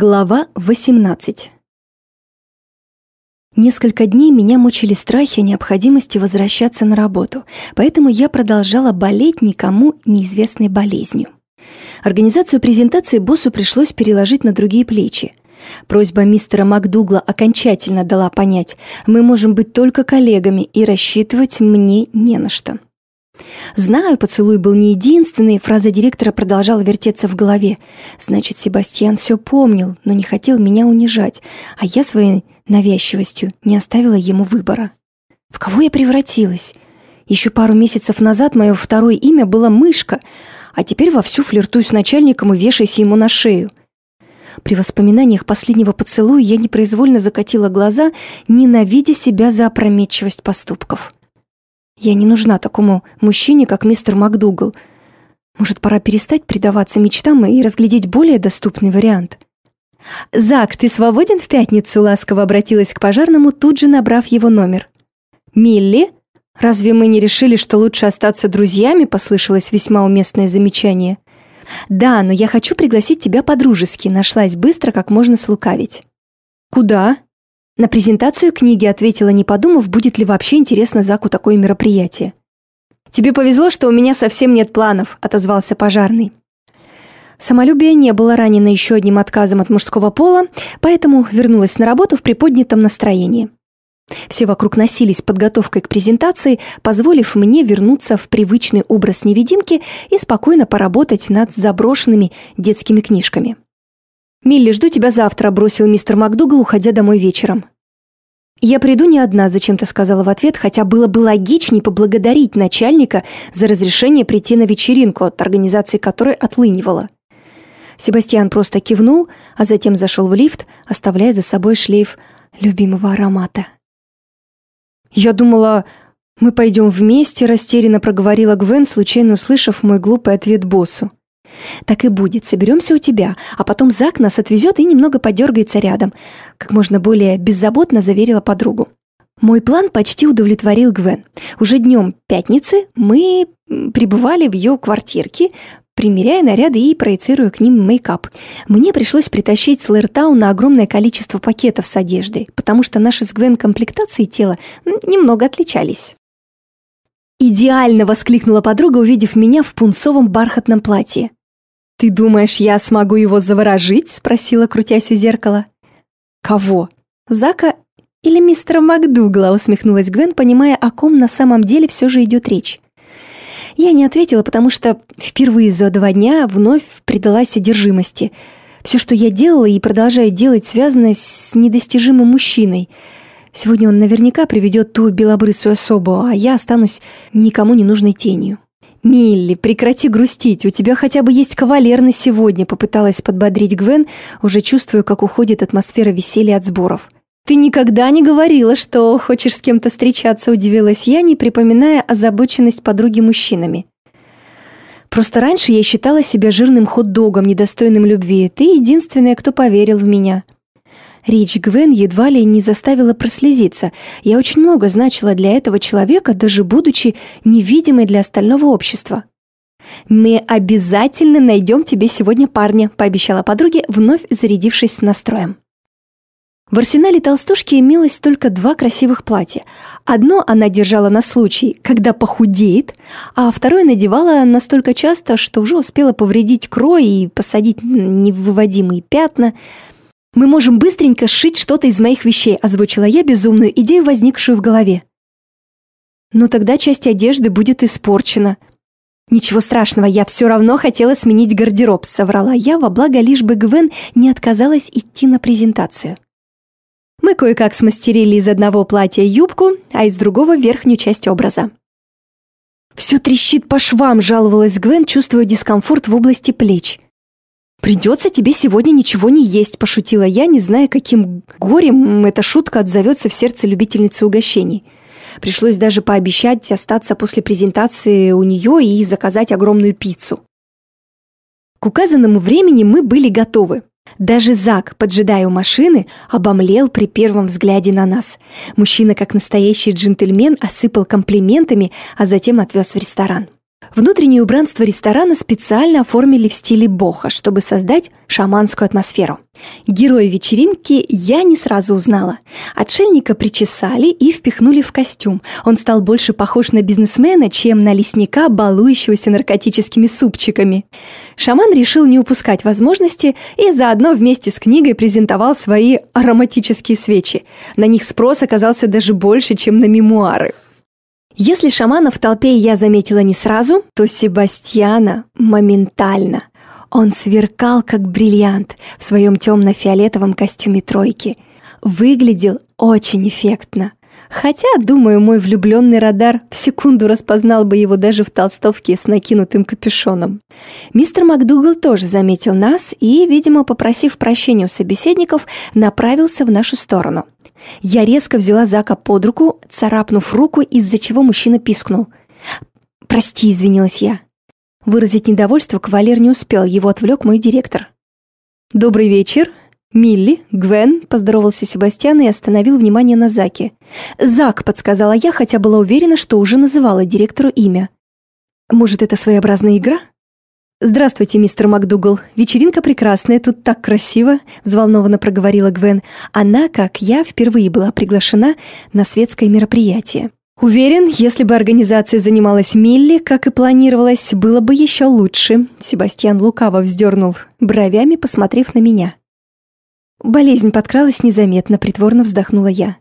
Глава 18 Несколько дней меня мучили страхи о необходимости возвращаться на работу, поэтому я продолжала болеть никому неизвестной болезнью. Организацию презентации боссу пришлось переложить на другие плечи. Просьба мистера МакДугла окончательно дала понять, мы можем быть только коллегами и рассчитывать мне не на что. Знаю, поцелуй был не единственный, фраза директора продолжала вертеться в голове. Значит, Себастьян все помнил, но не хотел меня унижать, а я своей навязчивостью не оставила ему выбора. В кого я превратилась? Еще пару месяцев назад мое второе имя было Мышка, а теперь вовсю флиртую с начальником и вешаюсь ему на шею. При воспоминаниях последнего поцелуя я непроизвольно закатила глаза, ненавидя себя за опрометчивость поступков. Я не нужна такому мужчине, как мистер МакДугал. Может, пора перестать предаваться мечтам и разглядеть более доступный вариант? «Зак, ты свободен в пятницу?» — ласково обратилась к пожарному, тут же набрав его номер. «Милли? Разве мы не решили, что лучше остаться друзьями?» — послышалось весьма уместное замечание. «Да, но я хочу пригласить тебя по-дружески», — нашлась быстро, как можно слукавить. «Куда?» На презентацию книги ответила, не подумав, будет ли вообще интересно Заку такое мероприятие. «Тебе повезло, что у меня совсем нет планов», — отозвался пожарный. Самолюбие не было ранено еще одним отказом от мужского пола, поэтому вернулась на работу в приподнятом настроении. Все вокруг носились подготовкой к презентации, позволив мне вернуться в привычный образ невидимки и спокойно поработать над заброшенными детскими книжками. «Милли, жду тебя завтра», — бросил мистер МакДугал, уходя домой вечером. «Я приду не одна», — зачем-то сказала в ответ, хотя было бы логичнее поблагодарить начальника за разрешение прийти на вечеринку, от организации которой отлынивала. Себастьян просто кивнул, а затем зашел в лифт, оставляя за собой шлейф любимого аромата. «Я думала, мы пойдем вместе», — растерянно проговорила Гвен, случайно услышав мой глупый ответ боссу. «Так и будет. Соберемся у тебя, а потом Зак нас отвезет и немного подергается рядом», как можно более беззаботно заверила подругу. Мой план почти удовлетворил Гвен. Уже днем пятницы мы пребывали в ее квартирке, примеряя наряды и проецируя к ним мейкап. Мне пришлось притащить с Лэртауна огромное количество пакетов с одеждой, потому что наши с Гвен комплектации тела немного отличались. «Идеально!» — воскликнула подруга, увидев меня в пунцовом бархатном платье. «Ты думаешь, я смогу его заворожить?» — спросила, крутясь у зеркала. «Кого? Зака или мистера МакДугла?» — усмехнулась Гвен, понимая, о ком на самом деле все же идет речь. Я не ответила, потому что впервые за два дня вновь предалась одержимости. Все, что я делала и продолжаю делать, связано с недостижимым мужчиной. Сегодня он наверняка приведет ту белобрысую особу, а я останусь никому не нужной тенью. «Милли, прекрати грустить, у тебя хотя бы есть кавалер на сегодня», попыталась подбодрить Гвен, уже чувствуя, как уходит атмосфера веселья от сборов. «Ты никогда не говорила, что хочешь с кем-то встречаться», удивилась я, не припоминая озабоченность подруги мужчинами. «Просто раньше я считала себя жирным хот-догом, недостойным любви. Ты единственная, кто поверил в меня». Речь Гвен едва ли не заставила прослезиться. Я очень много значила для этого человека, даже будучи невидимой для остального общества. «Мы обязательно найдем тебе сегодня парня», — пообещала подруге, вновь зарядившись настроем. В арсенале толстушки имелось только два красивых платья. Одно она держала на случай, когда похудеет, а второе надевала настолько часто, что уже успела повредить крой и посадить невыводимые пятна — мы можем быстренько сшить что-то из моих вещей», озвучила я безумную идею, возникшую в голове. «Но тогда часть одежды будет испорчена». «Ничего страшного, я все равно хотела сменить гардероб», соврала я, во благо лишь бы Гвен не отказалась идти на презентацию. Мы кое-как смастерили из одного платья юбку, а из другого верхнюю часть образа. «Все трещит по швам», — жаловалась Гвен, чувствуя дискомфорт в области плеч. «Придется тебе сегодня ничего не есть», – пошутила я, не зная, каким горем эта шутка отзовется в сердце любительницы угощений. Пришлось даже пообещать остаться после презентации у нее и заказать огромную пиццу. К указанному времени мы были готовы. Даже Зак, поджидая у машины, обомлел при первом взгляде на нас. Мужчина, как настоящий джентльмен, осыпал комплиментами, а затем отвез в ресторан. Внутреннее убранство ресторана специально оформили в стиле боха, чтобы создать шаманскую атмосферу. Героя вечеринки я не сразу узнала. Отшельника причесали и впихнули в костюм. Он стал больше похож на бизнесмена, чем на лесника, балующегося наркотическими супчиками. Шаман решил не упускать возможности и заодно вместе с книгой презентовал свои ароматические свечи. На них спрос оказался даже больше, чем на мемуары. Если шамана в толпе я заметила не сразу, то Себастьяна моментально. Он сверкал, как бриллиант, в своем темно-фиолетовом костюме тройки. Выглядел очень эффектно. Хотя, думаю, мой влюбленный радар в секунду распознал бы его даже в толстовке с накинутым капюшоном. Мистер МакДугал тоже заметил нас и, видимо, попросив прощения у собеседников, направился в нашу сторону – я резко взяла Зака под руку, царапнув руку, из-за чего мужчина пискнул. «Прости», — извинилась я. Выразить недовольство кавалер не успел, его отвлек мой директор. «Добрый вечер», «Милли, Гвен», — поздоровался Себастьян и остановил внимание на Заке. «Зак», — подсказала я, хотя была уверена, что уже называла директору имя. «Может, это своеобразная игра?» «Здравствуйте, мистер МакДугал. Вечеринка прекрасная, тут так красиво», — взволнованно проговорила Гвен. Она, как я, впервые была приглашена на светское мероприятие. «Уверен, если бы организация занималась Милли, как и планировалось, было бы еще лучше», — Себастьян лукаво вздернул бровями, посмотрев на меня. Болезнь подкралась незаметно, притворно вздохнула я.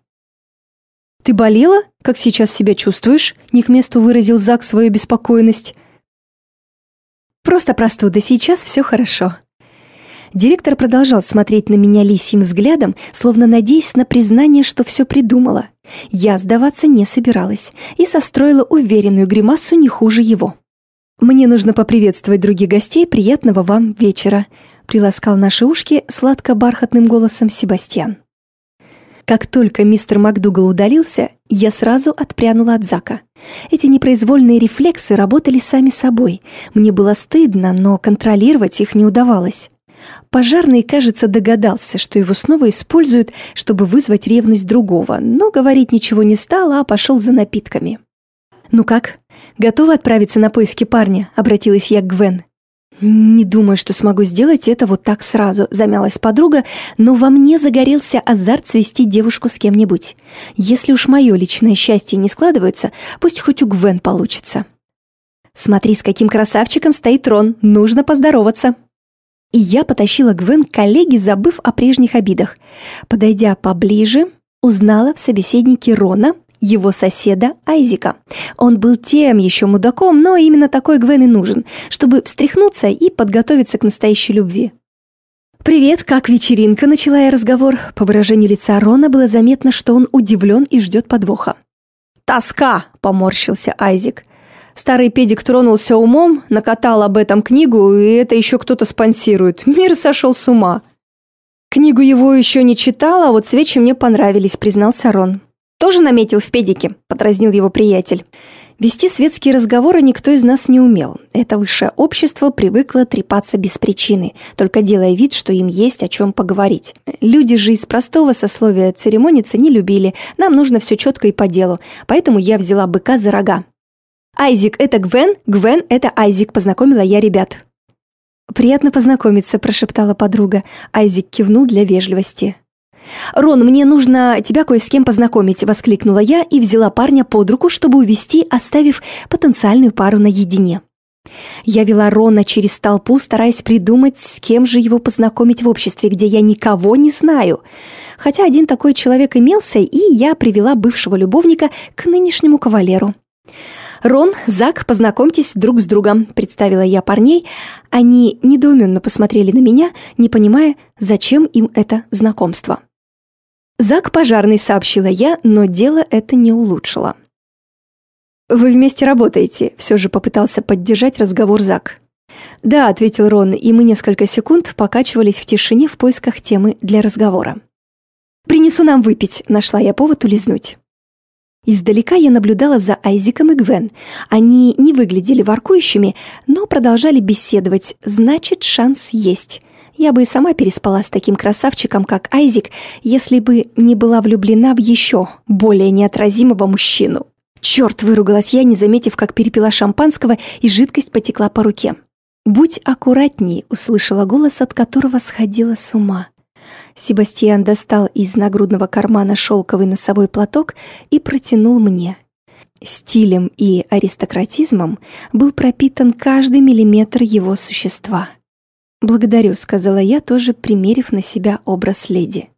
«Ты болела? Как сейчас себя чувствуешь?» — не к месту выразил Зак свою беспокойность. Просто простуда, сейчас все хорошо». Директор продолжал смотреть на меня лисьим взглядом, словно надеясь на признание, что все придумала. Я сдаваться не собиралась и состроила уверенную гримасу не хуже его. «Мне нужно поприветствовать других гостей, приятного вам вечера», приласкал наши ушки сладко-бархатным голосом Себастьян. Как только мистер МакДугал удалился, я сразу отпрянула от Зака. Эти непроизвольные рефлексы работали сами собой. Мне было стыдно, но контролировать их не удавалось. Пожарный, кажется, догадался, что его снова используют, чтобы вызвать ревность другого, но говорить ничего не стал, а пошел за напитками. «Ну как? Готова отправиться на поиски парня?» — обратилась я к Гвен. «Не думаю, что смогу сделать это вот так сразу», — замялась подруга, но во мне загорелся азарт свести девушку с кем-нибудь. Если уж мое личное счастье не складывается, пусть хоть у Гвен получится. «Смотри, с каким красавчиком стоит Рон, нужно поздороваться». И я потащила Гвен к коллеге, забыв о прежних обидах. Подойдя поближе, узнала в собеседнике Рона его соседа Айзика. Он был тем еще мудаком, но именно такой Гвен и нужен, чтобы встряхнуться и подготовиться к настоящей любви. «Привет, как вечеринка?» – начала я разговор. По выражению лица Рона было заметно, что он удивлен и ждет подвоха. «Тоска!» – поморщился Айзик. Старый педик тронулся умом, накатал об этом книгу, и это еще кто-то спонсирует. Мир сошел с ума. Книгу его еще не читала, а вот свечи мне понравились, признался Рон. «Тоже наметил в педике», — подразнил его приятель. Вести светские разговоры никто из нас не умел. Это высшее общество привыкло трепаться без причины, только делая вид, что им есть о чем поговорить. Люди же из простого сословия церемониться не любили, нам нужно все четко и по делу, поэтому я взяла быка за рога. «Айзик — это Гвен, Гвен — это Айзик», — познакомила я ребят. «Приятно познакомиться», — прошептала подруга. Айзик кивнул для вежливости. «Рон, мне нужно тебя кое с кем познакомить», — воскликнула я и взяла парня под руку, чтобы увести, оставив потенциальную пару наедине. Я вела Рона через толпу, стараясь придумать, с кем же его познакомить в обществе, где я никого не знаю. Хотя один такой человек имелся, и я привела бывшего любовника к нынешнему кавалеру. «Рон, Зак, познакомьтесь друг с другом», — представила я парней. Они недоуменно посмотрели на меня, не понимая, зачем им это знакомство. «Зак пожарный», — сообщила я, но дело это не улучшило. «Вы вместе работаете», — все же попытался поддержать разговор Зак. «Да», — ответил Рон, и мы несколько секунд покачивались в тишине в поисках темы для разговора. «Принесу нам выпить», — нашла я повод улизнуть. Издалека я наблюдала за Айзиком и Гвен. Они не выглядели воркующими, но продолжали беседовать, значит, шанс есть. Я бы и сама переспала с таким красавчиком, как Айзик, если бы не была влюблена в еще более неотразимого мужчину. «Черт!» – выругалась я, не заметив, как перепила шампанского, и жидкость потекла по руке. «Будь аккуратней», — услышала голос, от которого сходила с ума. Себастьян достал из нагрудного кармана шелковый носовой платок и протянул мне. Стилем и аристократизмом был пропитан каждый миллиметр его существа. «Благодарю», — сказала я, тоже примерив на себя образ леди.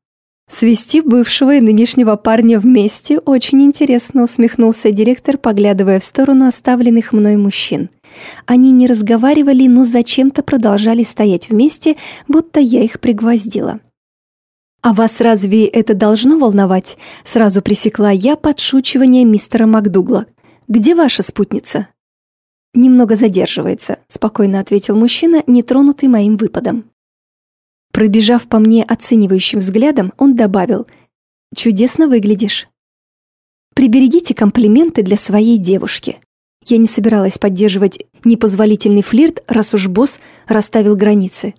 «Свести бывшего и нынешнего парня вместе очень интересно», — усмехнулся директор, поглядывая в сторону оставленных мной мужчин. Они не разговаривали, но зачем-то продолжали стоять вместе, будто я их пригвоздила. «А вас разве это должно волновать?» Сразу пресекла я подшучивание мистера Макдугла. «Где ваша спутница?» «Немного задерживается», — спокойно ответил мужчина, не тронутый моим выпадом. Пробежав по мне оценивающим взглядом, он добавил «Чудесно выглядишь». «Приберегите комплименты для своей девушки». Я не собиралась поддерживать непозволительный флирт, раз уж босс расставил границы.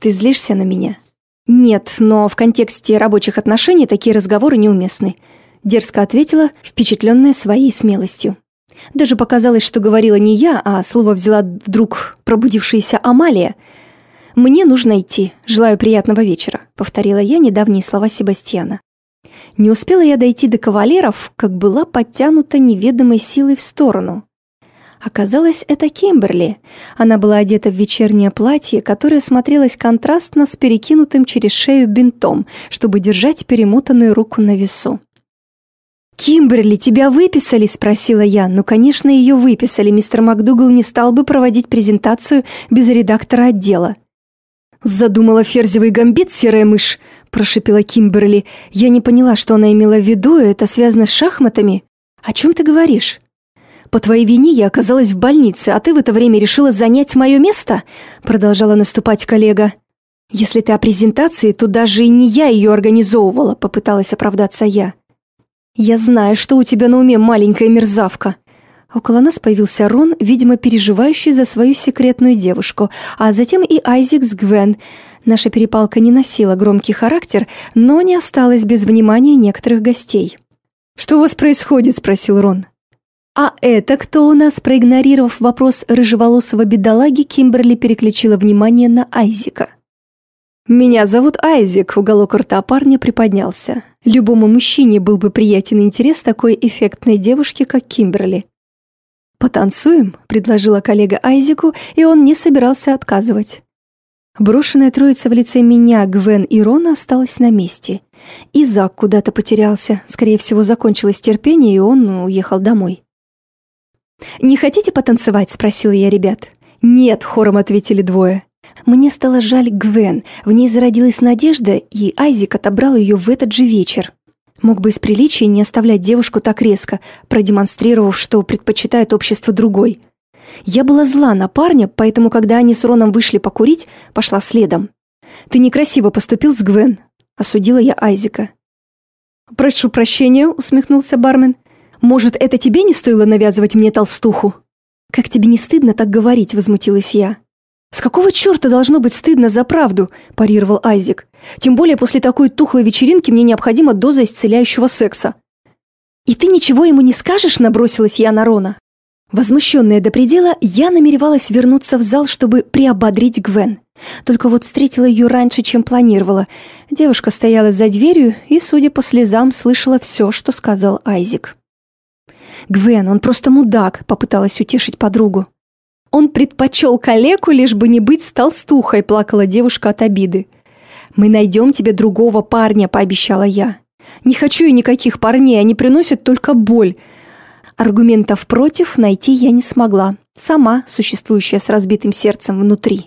«Ты злишься на меня?» «Нет, но в контексте рабочих отношений такие разговоры неуместны», дерзко ответила, впечатленная своей смелостью. Даже показалось, что говорила не я, а слово взяла вдруг пробудившаяся Амалия. «Мне нужно идти. Желаю приятного вечера», — повторила я недавние слова Себастьяна. Не успела я дойти до кавалеров, как была подтянута неведомой силой в сторону. Оказалось, это Кимберли. Она была одета в вечернее платье, которое смотрелось контрастно с перекинутым через шею бинтом, чтобы держать перемотанную руку на весу. «Кимберли, тебя выписали?» – спросила я. «Ну, конечно, ее выписали. Мистер МакДугал не стал бы проводить презентацию без редактора отдела». «Задумала ферзевый гамбит, серая мышь?» – прошипела Кимберли. Я не поняла, что она имела в виду, это связано с шахматами. «О чем ты говоришь?» «По твоей вине я оказалась в больнице, а ты в это время решила занять мое место?» Продолжала наступать коллега. «Если ты о презентации, то даже и не я ее организовывала», попыталась оправдаться я. «Я знаю, что у тебя на уме маленькая мерзавка». Около нас появился Рон, видимо, переживающий за свою секретную девушку, а затем и Айзек с Гвен. Наша перепалка не носила громкий характер, но не осталась без внимания некоторых гостей. «Что у вас происходит?» – спросил Рон. «А это кто у нас?» Проигнорировав вопрос рыжеволосого бедолаги, Кимберли переключила внимание на Айзека. «Меня зовут Айзек», — уголок рта парня приподнялся. Любому мужчине был бы приятен интерес такой эффектной девушки, как Кимберли. «Потанцуем?» — предложила коллега Айзеку, и он не собирался отказывать. Брошенная троица в лице меня, Гвен и Рона осталась на месте. И Зак куда-то потерялся. Скорее всего, закончилось терпение, и он уехал домой. «Не хотите потанцевать?» – спросила я ребят. «Нет», – хором ответили двое. Мне стало жаль Гвен, в ней зародилась надежда, и Айзик отобрал ее в этот же вечер. Мог бы из приличия не оставлять девушку так резко, продемонстрировав, что предпочитает общество другой. Я была зла на парня, поэтому, когда они с Роном вышли покурить, пошла следом. «Ты некрасиво поступил с Гвен», — осудила я Айзика. «Прошу прощения», — усмехнулся бармен. Может, это тебе не стоило навязывать мне толстуху?» «Как тебе не стыдно так говорить?» – возмутилась я. «С какого черта должно быть стыдно за правду?» – парировал Айзек. «Тем более после такой тухлой вечеринки мне необходима доза исцеляющего секса». «И ты ничего ему не скажешь?» – набросилась я на Рона. Возмущенная до предела, я намеревалась вернуться в зал, чтобы приободрить Гвен. Только вот встретила ее раньше, чем планировала. Девушка стояла за дверью и, судя по слезам, слышала все, что сказал Айзек. «Гвен, он просто мудак», — попыталась утешить подругу. «Он предпочел калеку, лишь бы не быть с толстухой», — плакала девушка от обиды. «Мы найдем тебе другого парня», — пообещала я. «Не хочу я никаких парней, они приносят только боль». Аргументов против найти я не смогла, сама существующая с разбитым сердцем внутри.